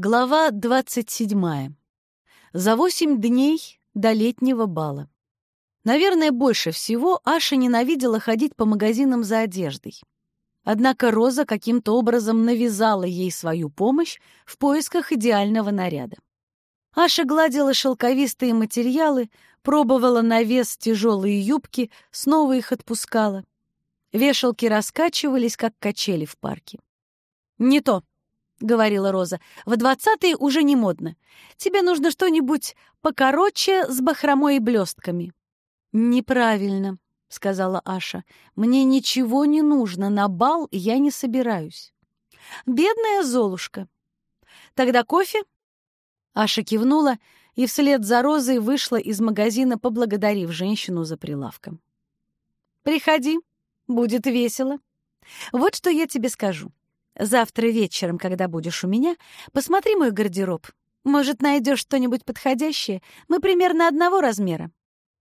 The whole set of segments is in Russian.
Глава 27. За восемь дней до летнего бала. Наверное, больше всего Аша ненавидела ходить по магазинам за одеждой. Однако Роза каким-то образом навязала ей свою помощь в поисках идеального наряда. Аша гладила шелковистые материалы, пробовала на вес тяжелые юбки, снова их отпускала. Вешалки раскачивались, как качели в парке. «Не то», — говорила Роза. «В двадцатые уже не модно. Тебе нужно что-нибудь покороче с бахромой и блестками». «Неправильно», — сказала Аша. «Мне ничего не нужно. На бал я не собираюсь». «Бедная Золушка». «Тогда кофе?» Аша кивнула и вслед за Розой вышла из магазина, поблагодарив женщину за прилавком. «Приходи, будет весело. Вот что я тебе скажу. Завтра вечером, когда будешь у меня, посмотри мой гардероб. Может, найдешь что-нибудь подходящее? Мы примерно одного размера.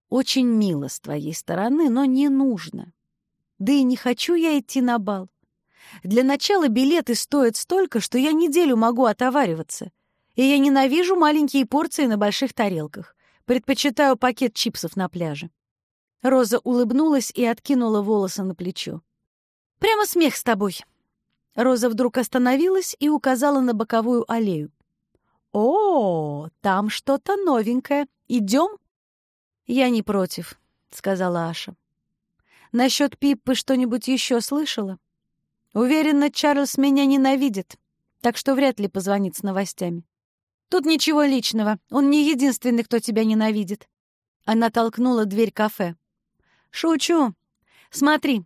Очень мило с твоей стороны, но не нужно. Да и не хочу я идти на бал. Для начала билеты стоят столько, что я неделю могу отовариваться. И я ненавижу маленькие порции на больших тарелках. Предпочитаю пакет чипсов на пляже. Роза улыбнулась и откинула волосы на плечо. «Прямо смех с тобой. Роза вдруг остановилась и указала на боковую аллею. «О, там что-то новенькое. Идем?» «Я не против», — сказала Аша. «Насчет Пиппы что-нибудь еще слышала?» «Уверена, Чарльз меня ненавидит, так что вряд ли позвонит с новостями». «Тут ничего личного. Он не единственный, кто тебя ненавидит». Она толкнула дверь кафе. «Шучу. Смотри,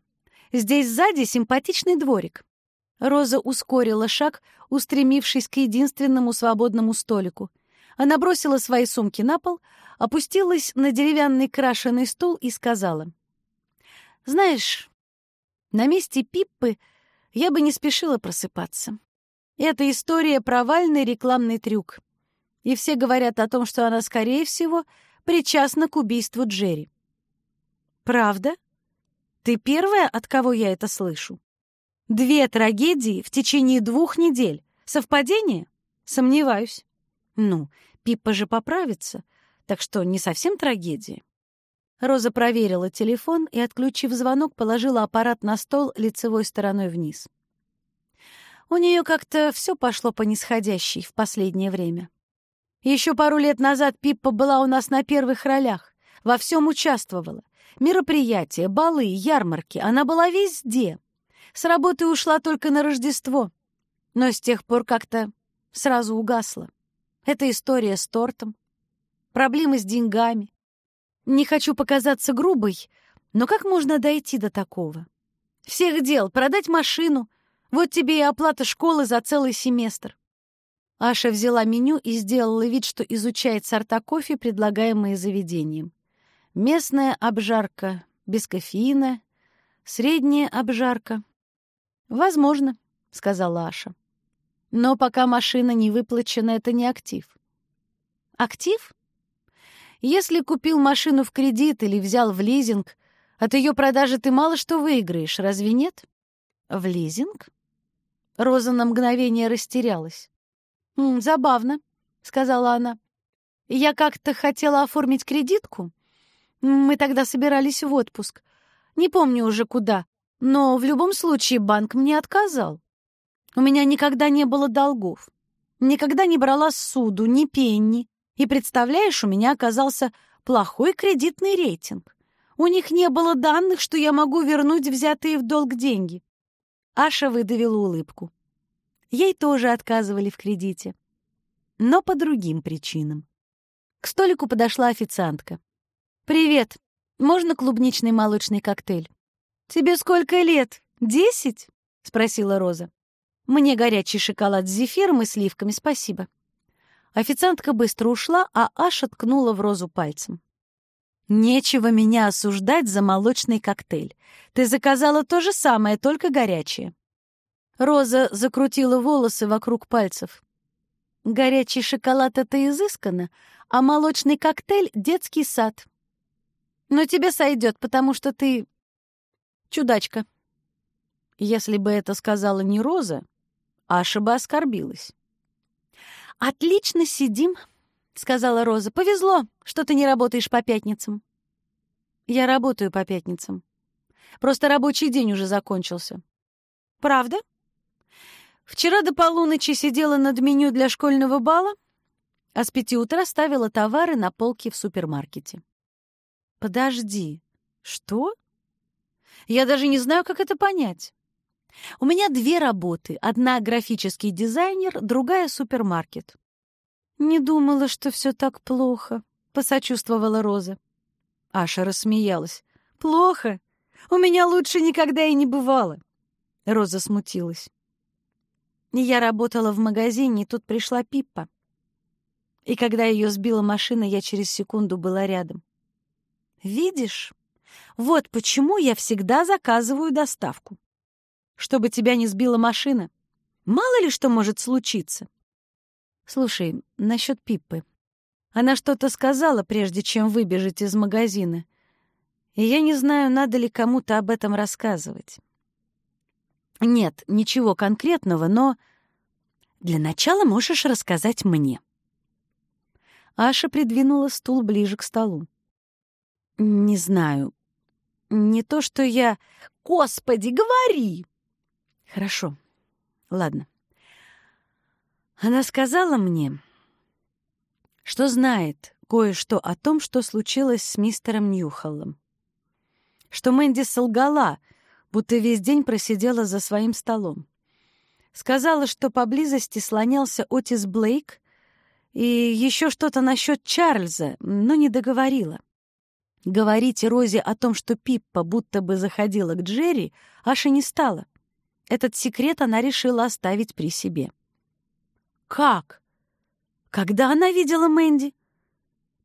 здесь сзади симпатичный дворик. Роза ускорила шаг, устремившись к единственному свободному столику. Она бросила свои сумки на пол, опустилась на деревянный крашеный стул и сказала. «Знаешь, на месте Пиппы я бы не спешила просыпаться. Это история провальный рекламный трюк. И все говорят о том, что она, скорее всего, причастна к убийству Джерри. Правда? Ты первая, от кого я это слышу? Две трагедии в течение двух недель. Совпадение? Сомневаюсь. Ну, Пиппа же поправится, так что не совсем трагедия. Роза проверила телефон и, отключив звонок, положила аппарат на стол лицевой стороной вниз. У нее как-то все пошло по нисходящей в последнее время. Еще пару лет назад Пиппа была у нас на первых ролях, во всем участвовала. Мероприятия, балы, ярмарки, она была везде — с работы ушла только на Рождество, но с тех пор как-то сразу угасла. Это история с тортом, проблемы с деньгами. Не хочу показаться грубой, но как можно дойти до такого? Всех дел — продать машину, вот тебе и оплата школы за целый семестр. Аша взяла меню и сделала вид, что изучает сорта кофе, предлагаемые заведением. Местная обжарка без кофеина, средняя обжарка «Возможно», — сказала Аша. «Но пока машина не выплачена, это не актив». «Актив?» «Если купил машину в кредит или взял в лизинг, от ее продажи ты мало что выиграешь, разве нет?» «В лизинг?» Роза на мгновение растерялась. «М -м, «Забавно», — сказала она. «Я как-то хотела оформить кредитку. Мы тогда собирались в отпуск. Не помню уже куда. Но в любом случае банк мне отказал. У меня никогда не было долгов. Никогда не брала суду, ни пенни. И, представляешь, у меня оказался плохой кредитный рейтинг. У них не было данных, что я могу вернуть взятые в долг деньги. Аша выдавила улыбку. Ей тоже отказывали в кредите. Но по другим причинам. К столику подошла официантка. «Привет. Можно клубничный молочный коктейль?» «Тебе сколько лет? Десять?» — спросила Роза. «Мне горячий шоколад с зефиром и сливками, спасибо». Официантка быстро ушла, а Аша ткнула в Розу пальцем. «Нечего меня осуждать за молочный коктейль. Ты заказала то же самое, только горячее». Роза закрутила волосы вокруг пальцев. «Горячий шоколад — это изысканно, а молочный коктейль — детский сад. Но тебе сойдет, потому что ты Чудачка. Если бы это сказала не Роза, Аша бы оскорбилась. «Отлично сидим», — сказала Роза. «Повезло, что ты не работаешь по пятницам». «Я работаю по пятницам. Просто рабочий день уже закончился». «Правда?» «Вчера до полуночи сидела над меню для школьного бала, а с пяти утра ставила товары на полки в супермаркете». «Подожди, что?» «Я даже не знаю, как это понять». У меня две работы. Одна — графический дизайнер, другая — супермаркет. «Не думала, что все так плохо», — посочувствовала Роза. Аша рассмеялась. «Плохо? У меня лучше никогда и не бывало». Роза смутилась. Я работала в магазине, и тут пришла Пиппа. И когда ее сбила машина, я через секунду была рядом. «Видишь? Вот почему я всегда заказываю доставку чтобы тебя не сбила машина. Мало ли что может случиться. Слушай, насчет Пиппы. Она что-то сказала, прежде чем выбежать из магазина. И я не знаю, надо ли кому-то об этом рассказывать. Нет, ничего конкретного, но... Для начала можешь рассказать мне. Аша придвинула стул ближе к столу. Не знаю. Не то, что я... Господи, говори! Хорошо. Ладно. Она сказала мне, что знает кое-что о том, что случилось с мистером Ньюхоллом. Что Мэнди солгала, будто весь день просидела за своим столом. Сказала, что поблизости слонялся Отис Блейк и еще что-то насчет Чарльза, но не договорила. Говорить Розе о том, что Пиппа будто бы заходила к Джерри, Аша не стала. Этот секрет она решила оставить при себе. «Как? Когда она видела Мэнди?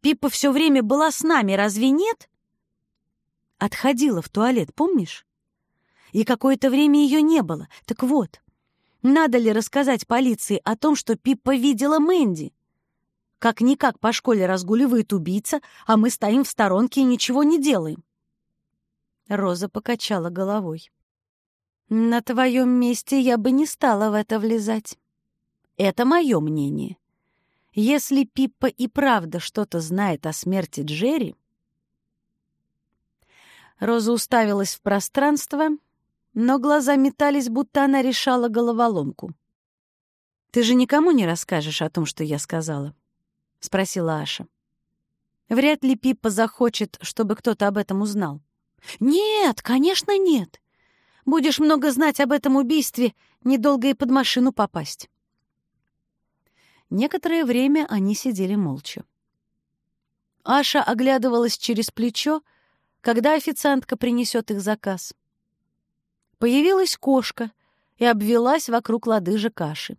Пипа все время была с нами, разве нет?» Отходила в туалет, помнишь? И какое-то время ее не было. Так вот, надо ли рассказать полиции о том, что Пиппа видела Мэнди? Как-никак по школе разгуливает убийца, а мы стоим в сторонке и ничего не делаем. Роза покачала головой. На твоем месте я бы не стала в это влезать. Это мое мнение. Если Пиппа и правда что-то знает о смерти Джерри... Роза уставилась в пространство, но глаза метались, будто она решала головоломку. «Ты же никому не расскажешь о том, что я сказала?» — спросила Аша. «Вряд ли Пиппа захочет, чтобы кто-то об этом узнал». «Нет, конечно, нет. Будешь много знать об этом убийстве, недолго и под машину попасть. Некоторое время они сидели молча. Аша оглядывалась через плечо, когда официантка принесет их заказ. Появилась кошка и обвелась вокруг лодыжек Аши.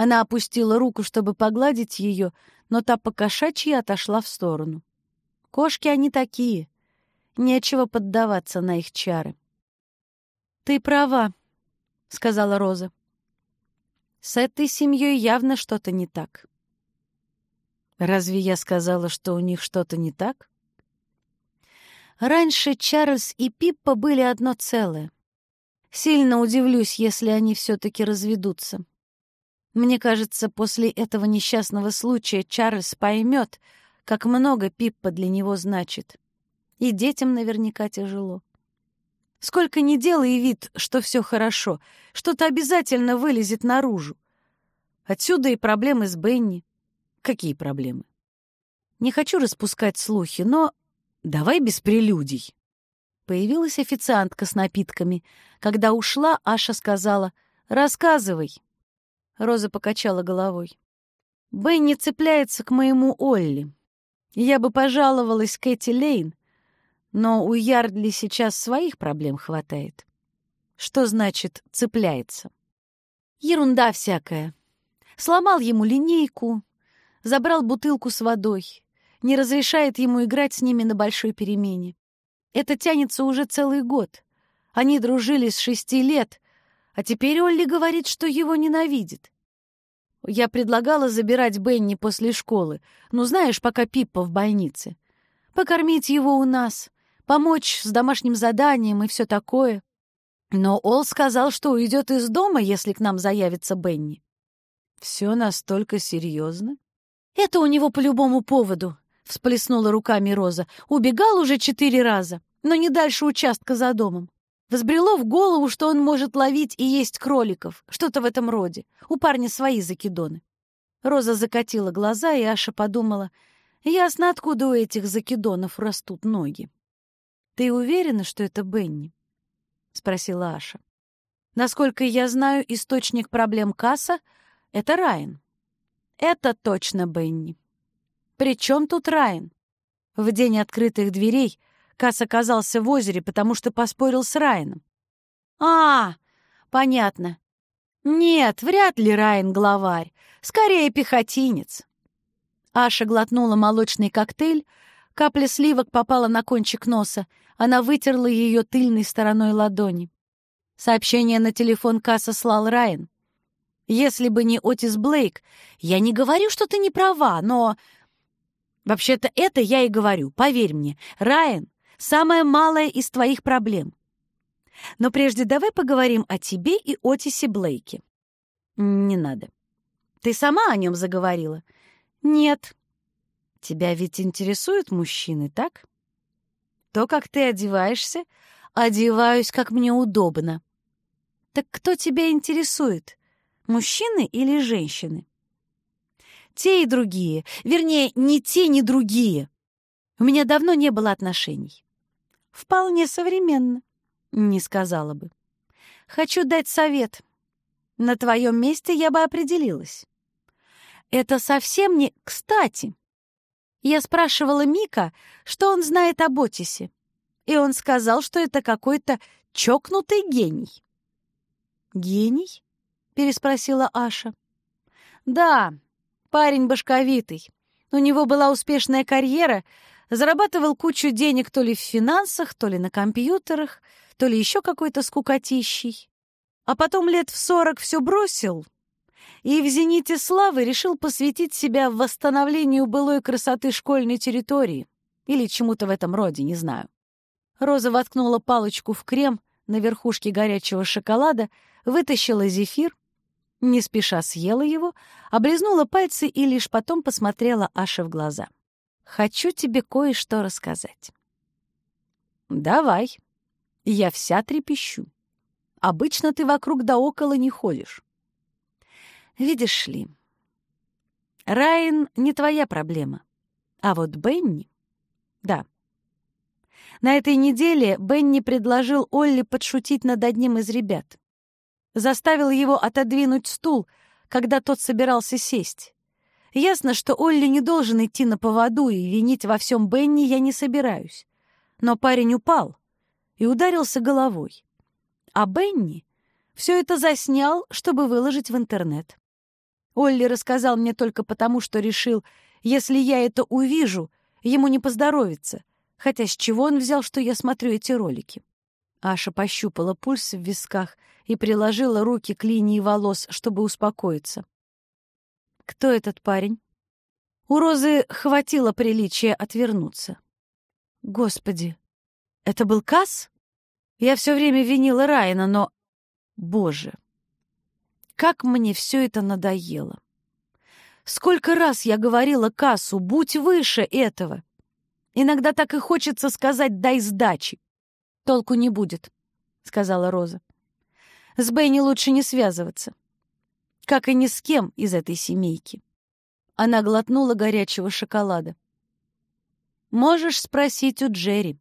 Она опустила руку, чтобы погладить ее, но та покошачьи отошла в сторону. Кошки они такие, нечего поддаваться на их чары. «Ты права», — сказала Роза. «С этой семьей явно что-то не так». «Разве я сказала, что у них что-то не так?» Раньше Чарльз и Пиппа были одно целое. Сильно удивлюсь, если они все-таки разведутся. Мне кажется, после этого несчастного случая Чарльз поймет, как много Пиппа для него значит. И детям наверняка тяжело. Сколько ни делай вид, что все хорошо, что-то обязательно вылезет наружу. Отсюда и проблемы с Бенни. Какие проблемы? Не хочу распускать слухи, но давай без прелюдий. Появилась официантка с напитками. Когда ушла, Аша сказала «Рассказывай». Роза покачала головой. Бенни цепляется к моему Олли. Я бы пожаловалась Кэти Лейн, но у Ярдли сейчас своих проблем хватает. Что значит «цепляется»? Ерунда всякая. Сломал ему линейку, забрал бутылку с водой, не разрешает ему играть с ними на большой перемене. Это тянется уже целый год. Они дружили с шести лет, а теперь Олли говорит, что его ненавидит. Я предлагала забирать Бенни после школы, ну, знаешь, пока Пиппа в больнице. Покормить его у нас, помочь с домашним заданием и все такое. Но Ол сказал, что уйдет из дома, если к нам заявится Бенни. Все настолько серьезно? Это у него по любому поводу, всплеснула руками Роза. Убегал уже четыре раза, но не дальше участка за домом. Взбрело в голову, что он может ловить и есть кроликов, что-то в этом роде. У парня свои закидоны. Роза закатила глаза, и Аша подумала, ясно, откуда у этих закидонов растут ноги. «Ты уверена, что это Бенни?» — спросила Аша. «Насколько я знаю, источник проблем Касса — это Райан». «Это точно Бенни». «При чем тут Райан?» В день открытых дверей Касс оказался в озере, потому что поспорил с Райаном. «А, понятно. Нет, вряд ли Райан главарь. Скорее, пехотинец». Аша глотнула молочный коктейль, капля сливок попала на кончик носа, она вытерла ее тыльной стороной ладони. Сообщение на телефон Касса слал Райан. «Если бы не Отис Блейк, я не говорю, что ты не права, но...» «Вообще-то это я и говорю, поверь мне. Райан — самая малая из твоих проблем. Но прежде давай поговорим о тебе и Отисе Блейке». «Не надо. Ты сама о нем заговорила?» «Нет». «Тебя ведь интересуют мужчины, так?» То, как ты одеваешься, одеваюсь, как мне удобно. Так кто тебя интересует, мужчины или женщины? Те и другие, вернее, ни те, ни другие. У меня давно не было отношений. Вполне современно, не сказала бы. Хочу дать совет. На твоем месте я бы определилась. Это совсем не кстати. Я спрашивала Мика, что он знает об Отисе, и он сказал, что это какой-то чокнутый гений. «Гений?» — переспросила Аша. «Да, парень башковитый. У него была успешная карьера, зарабатывал кучу денег то ли в финансах, то ли на компьютерах, то ли еще какой-то скукотищий. А потом лет в сорок все бросил и в «Зените славы» решил посвятить себя восстановлению былой красоты школьной территории или чему-то в этом роде, не знаю. Роза воткнула палочку в крем на верхушке горячего шоколада, вытащила зефир, не спеша съела его, облизнула пальцы и лишь потом посмотрела Аше в глаза. «Хочу тебе кое-что рассказать». «Давай. Я вся трепещу. Обычно ты вокруг да около не ходишь. Видишь ли, Райан не твоя проблема, а вот Бенни — да. На этой неделе Бенни предложил Олли подшутить над одним из ребят. Заставил его отодвинуть стул, когда тот собирался сесть. Ясно, что Олли не должен идти на поводу, и винить во всем Бенни я не собираюсь. Но парень упал и ударился головой. А Бенни все это заснял, чтобы выложить в интернет. Олли рассказал мне только потому, что решил, если я это увижу, ему не поздоровится. Хотя с чего он взял, что я смотрю эти ролики? Аша пощупала пульс в висках и приложила руки к линии волос, чтобы успокоиться. «Кто этот парень?» У Розы хватило приличия отвернуться. «Господи, это был Касс?» Я все время винила Райана, но... Боже, как мне все это надоело. Сколько раз я говорила Кассу, будь выше этого. Иногда так и хочется сказать «дай сдачи». Толку не будет, — сказала Роза. С Бенни лучше не связываться. Как и ни с кем из этой семейки. Она глотнула горячего шоколада. Можешь спросить у Джерри.